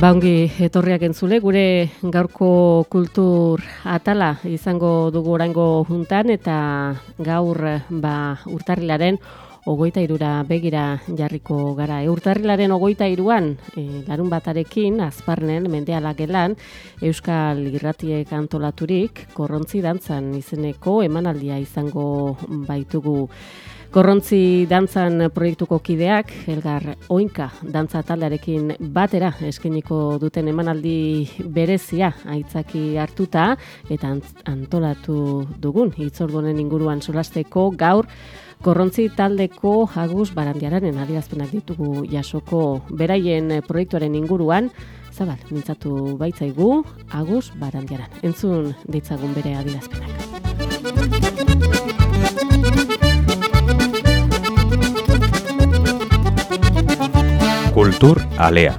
Baungi etorriak entzule, gure gaurko kultur atala izango dugu oraingo juntan eta gaur ba, urtarrilaren ogoita irura begira jarriko gara. E, urtarrilaren ogoita iruan, e, larun batarekin, azparnen, mendeala gelan, Euskal Irratiek antolaturik, korrontzi dantzan izeneko emanaldia izango baitugu. Korrontzi dantzan proiektuko kideak, Elgar Oinka dantza taldearekin batera eskeniko duten emanaldi berezia aitzaki hartuta eta antolatu dugun hitzordunen inguruan solasteko gaur Korrontzi taldeko Agus Barandiararen adierazpenak ditugu jasoko beraien proiektuaren inguruan Zabal, mintzatu baitzaigu Agus Barandiaran. Entzun ditzagun bere adierazpenak. Kultur Alea.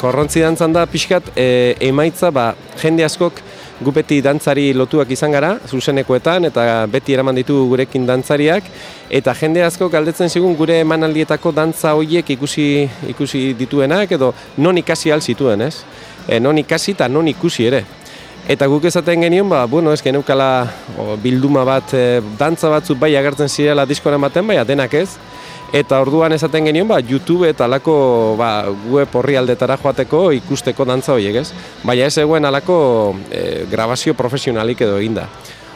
Korrontzi dantzan da pixkat e, emaitza ba, jende askok gu beti dantzari lotuak izan gara, zuzenekoetan, eta beti eraman ditu gurekin dantzariak, eta jende asko galdetzen zigun gure emanaldietako dantza horiek ikusi, ikusi dituenak, edo non ikasi al zituen, ez? E, non ikasi eta non ikusi ere. Eta guk esaten genion, ba, bueno, ez geneukala bilduma bat, e, dantza batzuk bai agertzen zirela diskoan ematen, bai denak ez, Eta orduan esaten genion, ba, YouTube eta alako ba, web horri aldetara joateko ikusteko dantza horiek, ez? Baina ez eguen alako e, grabazio profesionalik edo eginda.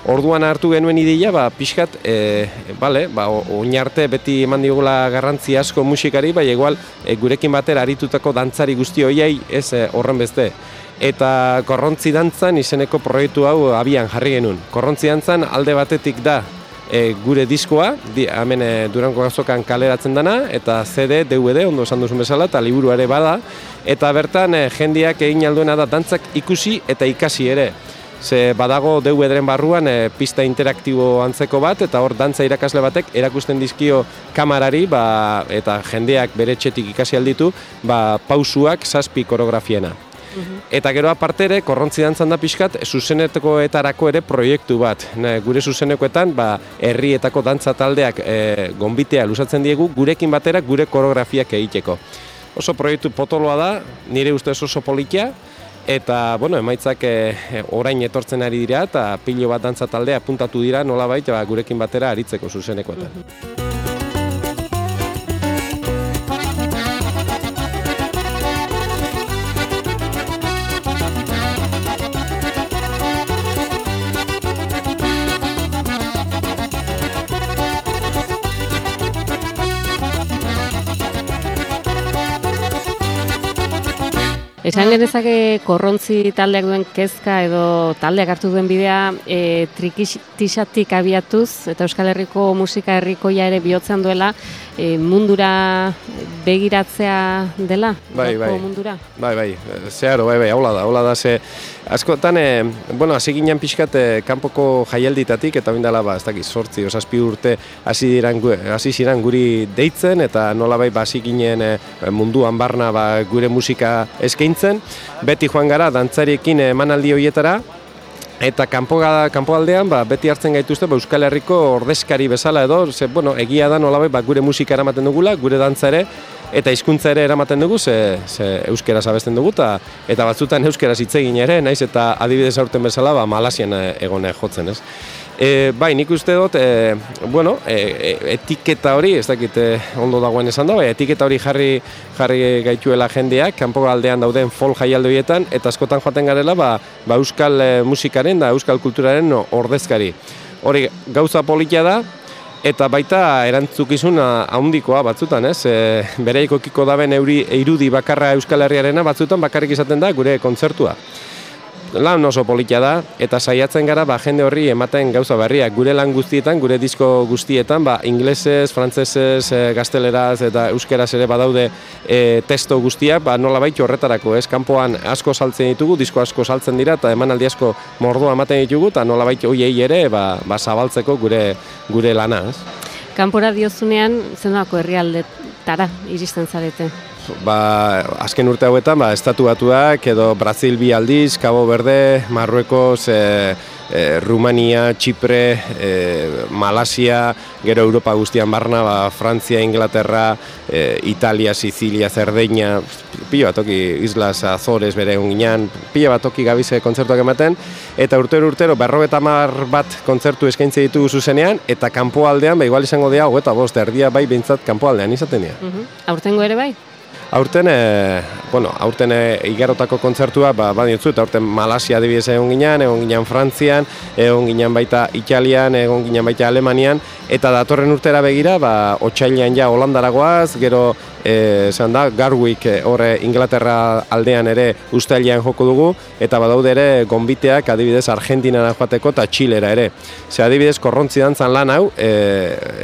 Orduan hartu genuen ideia, ba, pixkat, e, bale, ba, oinarte beti eman digula garrantzi asko musikari, bai egual e, gurekin batera aritutako dantzari guzti horiei ez e, horren beste. Eta korrontzi dantzan izeneko proiektu hau abian jarri genuen. Korrontzi dantzan alde batetik da e, gure diskoa, di, hemen e, Durango gazokan kaleratzen dana, eta CD, DVD, ondo esan duzun bezala, eta liburu ere bada, eta bertan e, jendiak egin alduena da dantzak ikusi eta ikasi ere. Ze badago DVD-ren barruan e, pista interaktibo antzeko bat, eta hor dantza irakasle batek erakusten dizkio kamarari, ba, eta jendeak bere txetik ikasi alditu, ba, pausuak zazpi koreografiena. Eta gero aparte ere, korrontzi dantzan da pixkat, zuzenekoetarako ere proiektu bat. Ne, gure zuzenekoetan, ba, herrietako dantza taldeak e, gonbitea lusatzen diegu, gurekin batera gure koreografiak egiteko. Oso proiektu potoloa da, nire ustez oso polikia, eta bueno, emaitzak e, orain etortzen ari dira, eta pilo bat dantza taldea puntatu dira nolabait ba, gurekin batera aritzeko zuzenekoetan. Esan genezake korrontzi taldeak duen kezka edo taldeak hartu duen bidea e, trikitisatik abiatuz eta Euskal Herriko musika herrikoia ere bihotzean duela e, mundura begiratzea dela? Bai, bai. Mundura? Bai, bai, zeharo, bai, bai, haula da, haula da, ze, askotan, e, bueno, hasi ginen pixkat e, kanpoko jaialditatik, eta bindala, ba, ez dakiz, sortzi, osazpi urte, hasi diran, hasi ziren guri deitzen, eta nola bai, ba, hasi ginen e, munduan barna, ba, gure musika eskaintzen, beti joan gara, dantzariekin emanaldi horietara, Eta kanpo kanpoaldean ba, beti hartzen gaituzte ba, Euskal Herriko ordezkari bezala edo, ze, bueno, egia da nolabait ba, gure musika eramaten dugula, gure dantza ere, eta hizkuntza ere eramaten dugu, ze, ze euskera abesten dugu, ta, eta batzutan euskera hitz egin ere, naiz eta adibidez aurten bezala ba, Malasian egone jotzen, ez? E, bai, nik uste dut, e, bueno, e, etiketa hori, ez dakit e, ondo dagoen esan da, bai, etiketa hori jarri jarri gaituela jendeak, kanpo aldean dauden folk jaialdoietan, eta askotan joaten garela, ba, ba euskal musikaren da euskal kulturaren ordezkari. Hori gauza politia da, eta baita erantzukizun handikoa batzutan, ez? E, bereiko kiko daben euri, eirudi bakarra euskal herriarena batzutan bakarrik izaten da gure kontzertua lan oso politia da eta saiatzen gara ba jende horri ematen gauza berriak gure lan guztietan gure disko guztietan ba ingelesez, frantsesez, e, gazteleraz eta euskeraz ere badaude e, testo guztiak ba nolabait horretarako ez? Kanpoan asko saltzen ditugu disko asko saltzen dira eta emanaldi asko mordoa ematen ditugu eta nolabait hoiei ere ba, ba zabaltzeko gure gure lana ez? Kanpora diozunean zenako herrialdetara iristen zarete. Ba, azken urte hauetan ba, estatu batuak edo Brazil bi aldiz, Cabo Verde, Marruekos, e, e, Rumania, Txipre, e, Malasia, gero Europa guztian barna, ba, Frantzia, Inglaterra, e, Italia, Sicilia, Zerdeina, pila bat toki Islas Azores bere ginean, pila bat toki gabize kontzertuak ematen, eta urtero urtero berrogeta mar bat kontzertu eskaintze ditugu zuzenean, eta kanpo aldean, ba, igual izango dira, eta bost, erdia bai bintzat kanpo aldean izaten dira. Uh Aurtengo ere bai? Aurten, e, bueno, aurten e, igarotako kontzertua, ba, badiotzu, eta aurten Malasia adibidez egon ginean, egon ginean Frantzian, egon ginean baita Italian, egon ginean baita Alemanian, eta datorren urtera begira, ba, otxailean ja Holandaragoaz, gero e, zean da, Garwick horre Inglaterra aldean ere ustailean joko dugu, eta badaude ere gonbiteak adibidez Argentinara joateko eta Txilera ere. Ze adibidez korrontzi dantzan lan hau, e,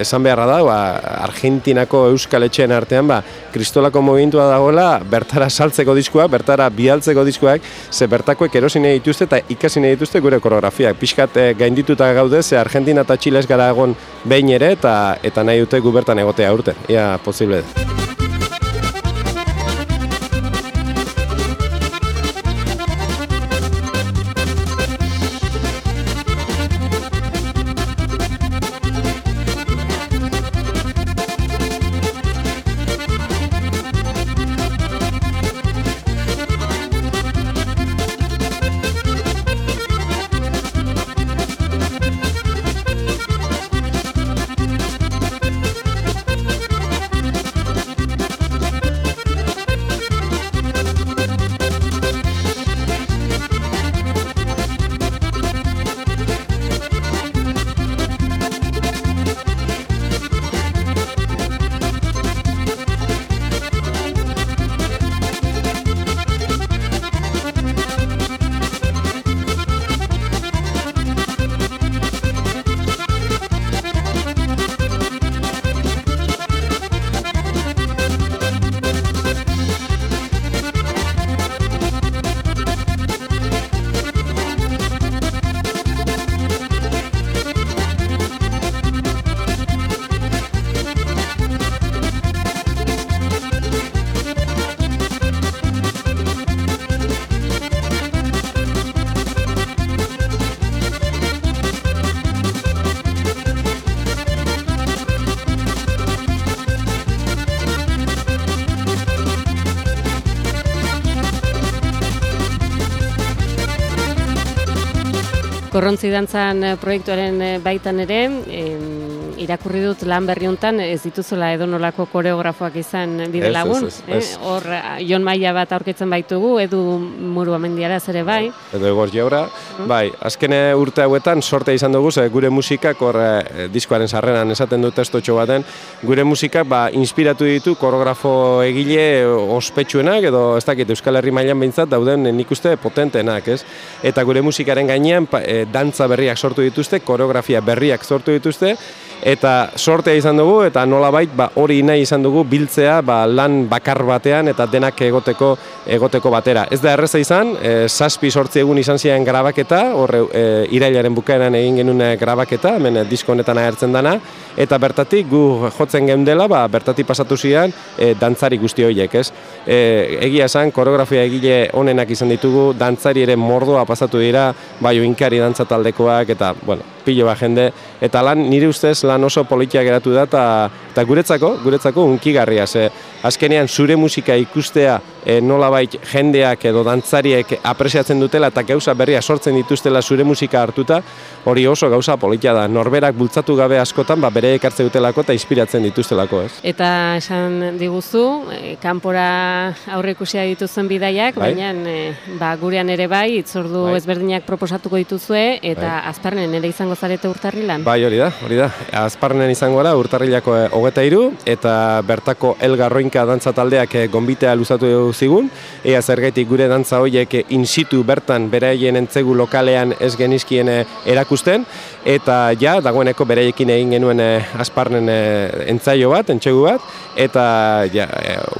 esan beharra da, ba, Argentinako euskal etxeen artean, ba, kristolako mogintua dagoela, bertara saltzeko diskuak, bertara bialtzeko diskuak, ze bertakoek erosine dituzte eta ikasine dituzte gure koreografiak. Piskat e, gaindituta gaude, ze Argentina eta Txiles gara egon behin ere, eta eta nahi dute gubertan egotea urte. Ia, posible da. Korrontzi dantzan eh, proiektuaren eh, baitan ere, irakurri dut lan berri hontan ez dituzula edonolako koreografoak izan bide lagun. Eh? Hor, Jon Maia bat aurkitzen baitugu, edu muru amendiara zere bai. Edo egor jaura. Mm. Bai, azkene urte hauetan sorte izan dugu, ze gure musikak hor diskoaren sarreran esaten du testotxo baten, gure musikak ba, inspiratu ditu koreografo egile ospetsuenak, edo ez dakit Euskal Herri mailan behintzat dauden nik uste potentenak, ez? Eta gure musikaren gainean, dantza berriak sortu dituzte, koreografia berriak sortu dituzte, eta sortea izan dugu, eta nolabait ba, hori nahi izan dugu biltzea ba, lan bakar batean eta denak egoteko egoteko batera. Ez da erreza izan, e, saspi sortzi egun izan ziren grabaketa, horre e, irailaren bukaeran egin genuen grabaketa, hemen disko honetan agertzen dana, eta bertatik gu jotzen geundela, ba, bertatik pasatu ziren e, dantzari guzti horiek, ez? E, egia esan, koreografia egile onenak izan ditugu, dantzari ere mordoa pasatu dira, bai oinkari dantza taldekoak, eta, bueno, pilo bat jende, eta lan nire ustez lan oso politia geratu da, eta Eta guretzako, guretzako unkigarria, ze azkenean zure musika ikustea e, nolabait jendeak edo dantzariek apresiatzen dutela eta gauza berria sortzen dituztela zure musika hartuta, hori oso gauza politia da. Norberak bultzatu gabe askotan, ba, bere ekartze dutelako eta inspiratzen dituztelako, ez? Eta esan diguzu, e, kanpora aurre ikusia dituzuen bidaiak, Bai. baina e, ba, gurean ere bai, itzordu Bai. ezberdinak proposatuko dituzue, eta Bai. azparnen ere izango zarete urtarrilan. Bai, hori da, hori da. Azparnen izango gara urtarrilako eh, hogeta iru, eta bertako elgarroinka dantza taldeak eh, gonbitea luzatu zigun, ea zergaitik gure dantza horiek in situ bertan beraien entzegu lokalean ez genizkien eh, erakusten, eta ja, dagoeneko beraiekin egin genuen eh, azparnen eh, entzaio bat, entsegu bat, eta ja,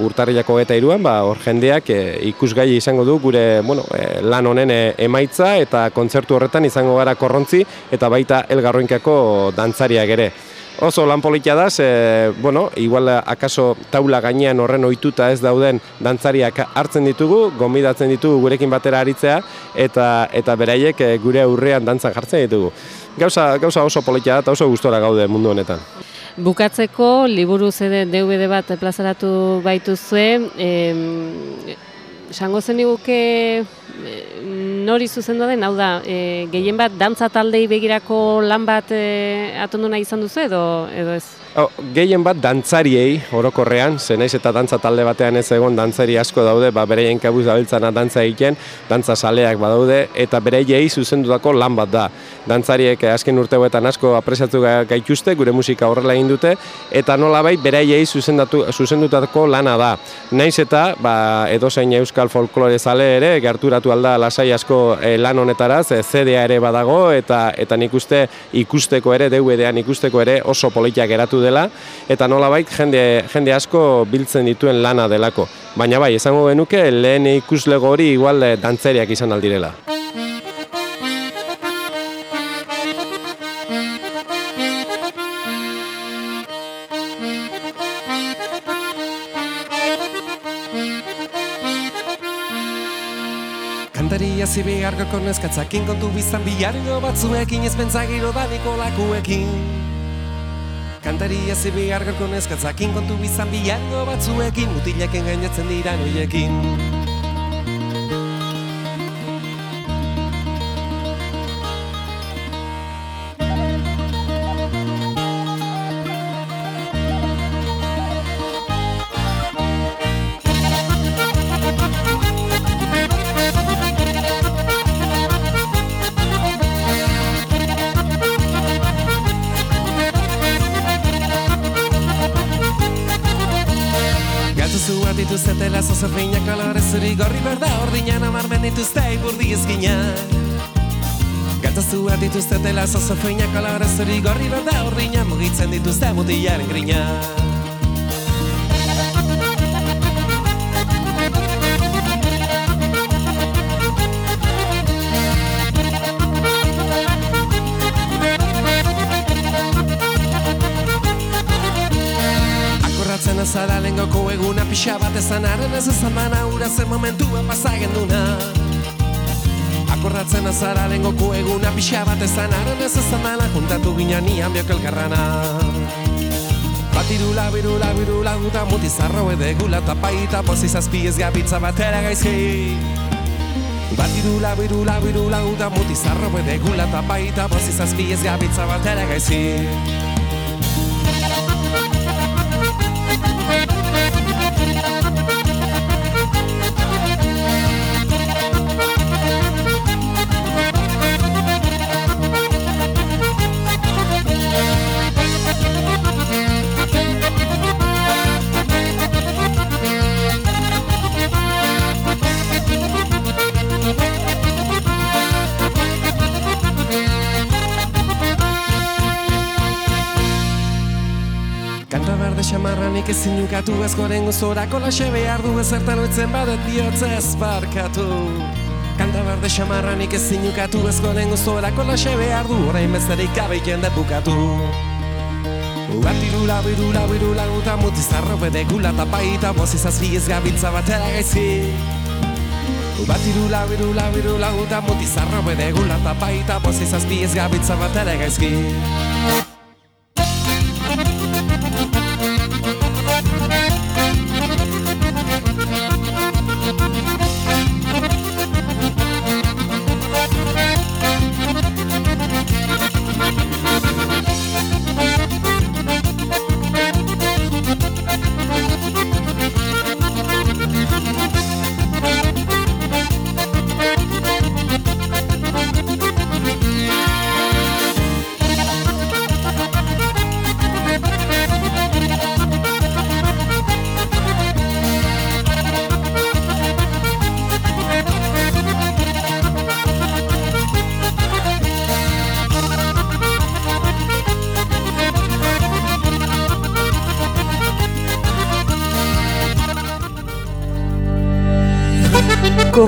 urtarrilako hogeta iruan, ba, hor jendeak ikusgai izango du gure bueno, lan honen emaitza, eta kontzertu horretan izango gara korrontzi, eta baita elgarroinkako dantzariak ere. Oso lan politia da, ze, bueno, igual akaso taula gainean horren ohituta ez dauden dantzariak hartzen ditugu, gonbidatzen ditugu gurekin batera aritzea, eta eta beraiek eh, gure aurrean dantzan jartzen ditugu. Gauza, gauza oso politia da eta oso gustora gaude mundu honetan. Bukatzeko, liburu CD DVD bat plazaratu baituzue, em, esango zen niguke nori zuzendu den, hau da, e, gehien bat dantza taldei begirako lan bat e, atondu nahi izan duzu edo, edo ez? Oh, gehien bat dantzariei orokorrean, ze naiz eta dantza talde batean ez egon dantzari asko daude, ba bereien kabuz dabiltzana dantza egiten, dantza saleak badaude eta bereiei zuzendutako lan bat da. Dantzariek azken urteetan asko apresiatu ga- gaituzte, gure musika horrela egin dute eta nolabait bereiei zuzendatu zuzendutako lana da. Naiz eta ba edozein euskal folklore zale ere gerturatu alda lasai asko eh, lan honetara, ze CD-a ere badago eta eta nik uste ikusteko ere DVD-an ikusteko ere oso politak geratu dela eta nolabait jende jende asko biltzen dituen lana delako. Baina bai, esango genuke lehen ikuslego hori igual eh, dantzeriak izan aldirela. Kantaria zibi argoko neskatzakin kontu bizan bihargo batzuekin ez pentsagiro da nikolakuekin Kantaria zibi argoko neskatzakin kontu bizan bihargo batzuekin mutileken gainatzen dira noiekin ezkinak Gatu zua dituztetela zozofinak kolore zuri gorri berda ordinan mugitzen dituzte mutilaren Akorratzen azara lengoko eguna pixa bat ezan Haren ez ezan mana ura zen momentua pasagen duna Akorratzen azara lengoko eguna pixa bat ezan Haren ez ezan mana juntatu ginen nian biok elkarrana. Batirula, birula, birula, guta mutizarro edegula tapaita Pozi zazpi ez gabitza batera gaizki. Batirula, birula, birula, guta mutizarro edegula tapaita Pozi zazpi ez gabitza batera gaizki xamarranik ezin ukatu ez goren gozorako laxe behar du ezertan oitzen badet bihotza barkatu. Kanta berde xamarranik ezin ukatu ez goren gozorako laxe behar du orain besterik gabe jende bukatu. Batirula, birula, birula, guta mutizarro bede gula tapaita Bozi zazpi ez gabiltza batera gaizki Batirula, birula, birula, guta mutizarro bede gula tapaita Bozi zazpi ez gabiltza batera gaizki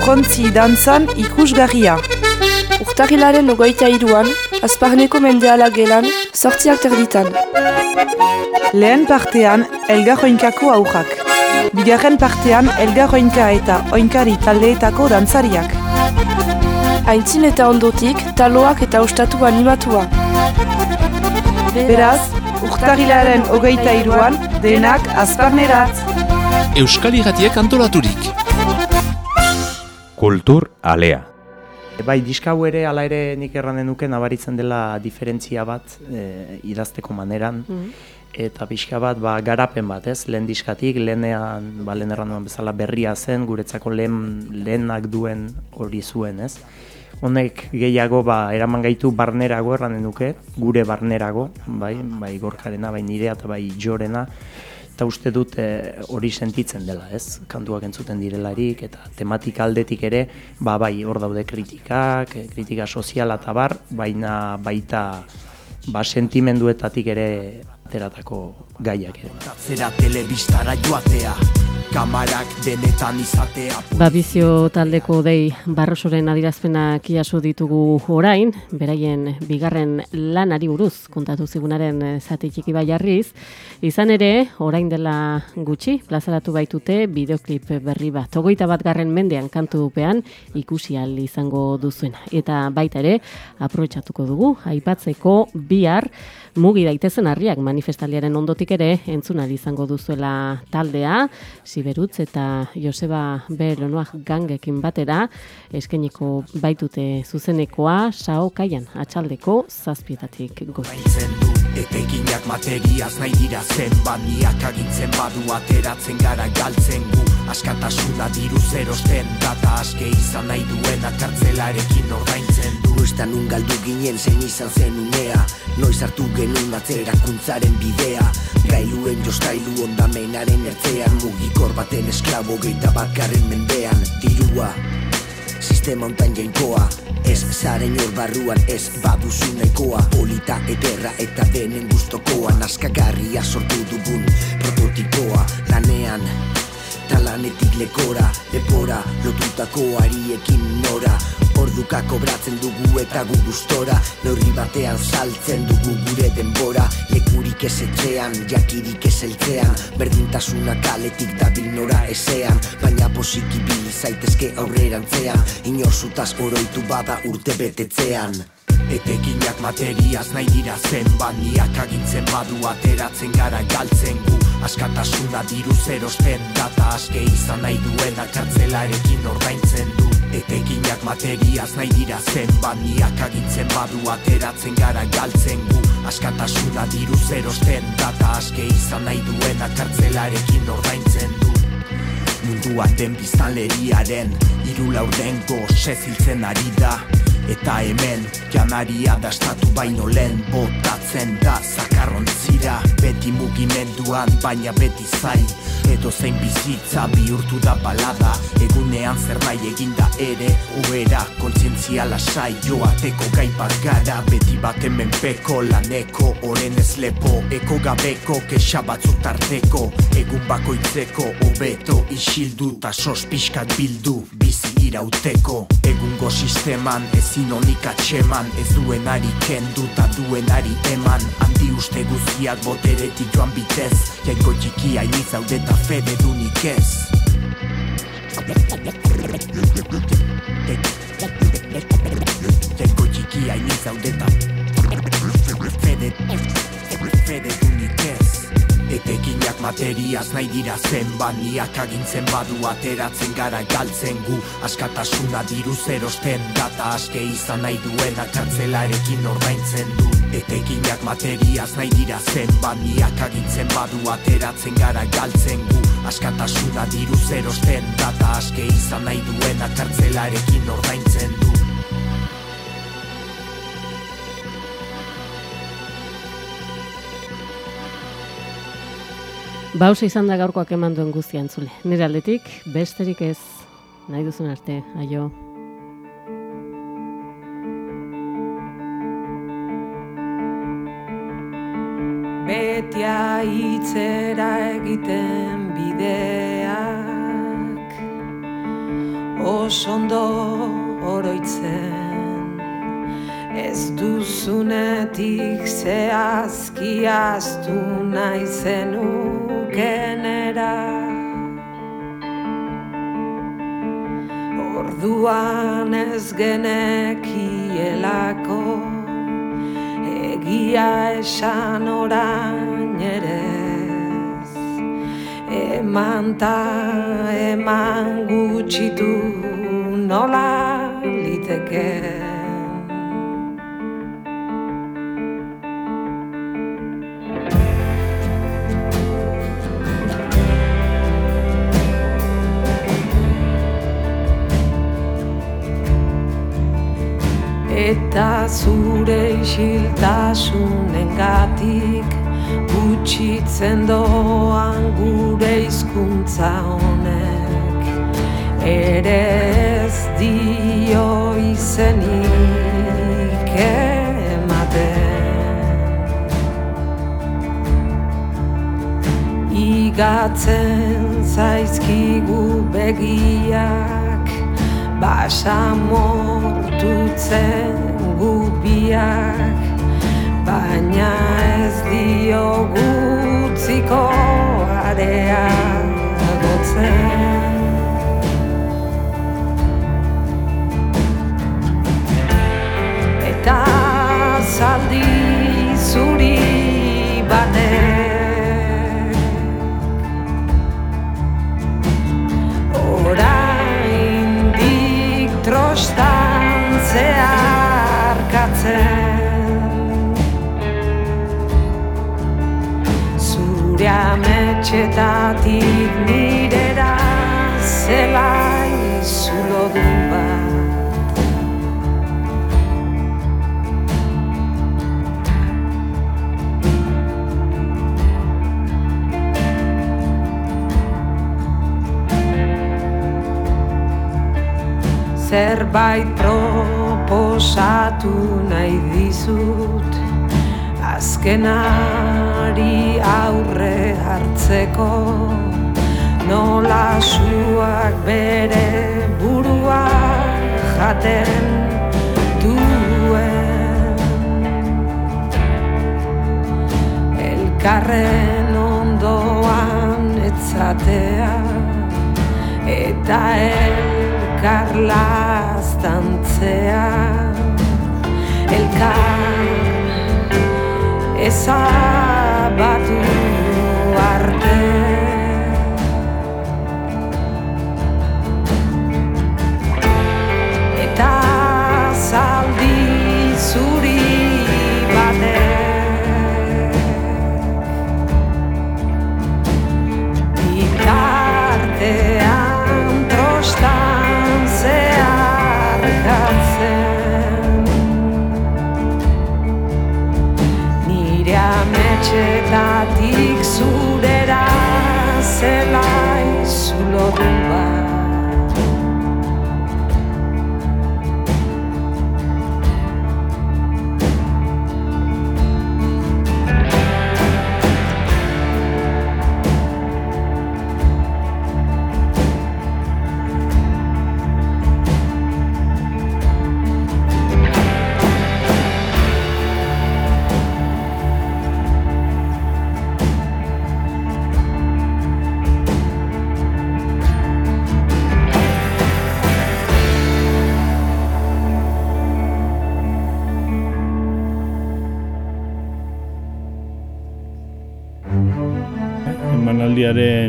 gorrontzi dantzan ikusgarria. Urtagilaren ogoita iruan, azparneko mendeala gelan, sortziak terditan. Lehen partean, elgar oinkako aurrak. Bigarren partean, elgar oinka eta oinkari taldeetako dantzariak. Aintzin eta ondotik, taloak eta ostatu animatua. Beraz, urtagilaren ogeita iruan, denak azparnerat. Euskal Iratiek antolaturik. Kultur alea. Bai, diskau ere, ala ere nik erranen nuke nabaritzen dela diferentzia bat e, idazteko maneran. Eta pixka bat, ba, garapen bat, ez? Lehen diskatik, lehenean, ba, lehen erran bezala berria zen, guretzako lehen, lehenak duen hori zuen, ez? Honek gehiago, ba, eraman gaitu barnerago erranen nuke, gure barnerago, bai, bai gorkarena, bai nirea eta bai jorena, eta uste dut eh, hori sentitzen dela, ez? Kantuak entzuten direlarik eta tematika aldetik ere, ba bai, hor daude kritikak, eh, kritika soziala eta bar, baina baita ba sentimenduetatik ere ateratako gaiak ere. Zera telebistara joatea, kamarak denetan izatea. Babizio taldeko dei barrosoren adirazpenak iaso ditugu orain, beraien bigarren lanari buruz kontatu zigunaren eh, zati txiki bai jarriz. Izan ere, orain dela gutxi, plazaratu baitute bideoklip berri bat. Ogoita bat garren mendean kantu dupean ikusi ahal izango duzuena. Eta baita ere, aprobetsatuko dugu, aipatzeko bihar mugi daitezen harriak manifestaliaren ondotik ere entzun izango duzuela taldea, Siberutz eta Joseba B. Gangekin batera, eskeniko baitute zuzenekoa, sao kaian atxaldeko zazpietatik gozi. Etekinak materiaz nahi dira zen Baniak agintzen badu ateratzen gara galtzen gu Askatasuna diru zerosten Data aske izan nahi duena kartzelarekin ordaintzen du Nuestan nun galdu ginen zein izan zen unea Noiz hartu genuen atzerakuntzaren bidea. Gailuen jostailu ondamenaren ertzean Mugikor baten esklabo geita bakarren mendean. Dirua Sistema hontan jainkoa. Ez zaren hor barruan ez baduzu nahikoa. Polita ederra eta denen gustokoa. Naskagarria sortu dugun prototipoa Lanean talanetik lekora Lepora lotutako ariekin nora. Orduka kobratzen dugu eta gu gustora Neurri batean saltzen dugu gure denbora. Lekurik ez etxean, jakirik ez eltzean Berdintasuna kaletik dabil nora ezean. Baina posiki bil zaitezke aurrerantzean Inorzutaz oroitu bada urte betetzean Etekinak materiaz nahi dira zen Baniak agintzen badu ateratzen gara galtzen gu. Askatasuna diru zerosten Data aske izan nahi duena kartzelarekin ordaintzen du. Etekinak materiaz nahi dira zen Baniak agintzen badu ateratzen gara galtzen gu. Askatasuna diru zerosten Data aske izan nahi duena kartzelarekin ordaintzen du. Munduan den biztanleriaren Iru laurdengo seziltzen ari da Eta hemen janaria dastatu baino lehen botatzen da zakarrontzira Beti mugimenduan baina beti zai. Edo zein bizitza bihurtu da balada. Egunean zer nahi eginda ere Oera kontzientzia lasai. Joateko gai gara Beti baten menpeko laneko. Oren ez lepo eko gabeko Kexa batzuk tarteko. Egun bakoitzeko hobeto isildu Ta sos pixkat bildu bizi irauteko Egungo sisteman ezin honik atxeman Ez duenari kendu ta duenari eman. Handi uste guztiak boteretik joan bitez Jainko txiki hain izaudeta fede dunik ez. Jainko txiki hain izaudeta fede, fede materiaz nahi dira zen Baniak agintzen badu ateratzen gara galtzen gu. Askatasuna diru zerosten Data aske izan nahi duena kartzelarekin ordaintzen du. Etekinak materiaz nahi dira zen Baniak agintzen badu ateratzen gara galtzen gu. Askatasuna diru zerosten Data aske izan nahi duena kartzelarekin ordaintzen du Bauza izan da gaurkoak eman duen guztian zule. Nire aldetik, besterik ez, nahi duzun arte, aio. Betia itzera egiten bideak osondo oroitzen Ez duzunetik zehazki aztu nahi zenukenera Orduan ez genekielako Egia esan orain ere Eman ta eman gutxitu nola liteke Eta zure isiltasunen gatik Gutxitzen doan gure hizkuntza honek. Ere ez dio izenik ematen. Igatzen zaizkigu begiak Basamortutzen gubiak Baina ez dio gutziko area gotzen Eta zaldi zuri ametxetatik nirera zelai zulo du bat. Zerbait proposatu nahi dizut Azkenari aurre hartzeko Nola suak bere burua jaten duen. Elkarren ondoan etzatea Eta elkar laztantzea Elkar ezabatu arte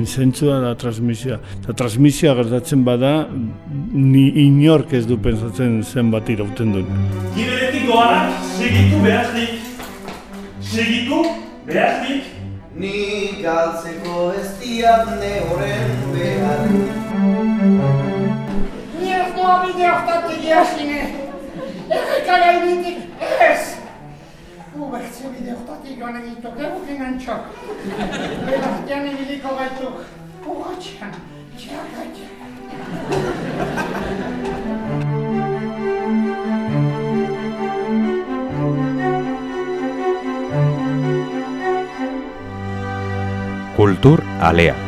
zentzua da transmisioa. Eta transmisioa gertatzen bada, ni inork ez du pensatzen zenbat irauten duen. Giberetik doanak segitu behaznik. Segitu behaznik. Ni galtzeko ez diat ne horren behar Ni ez doa bide hortatik jasine. Erreka gainetik ez. Ubertze bide hortatik joan egituk, egukin antxok. Belartian egiliko gaituk. Urratxean, txarratxean. Kultur Alea.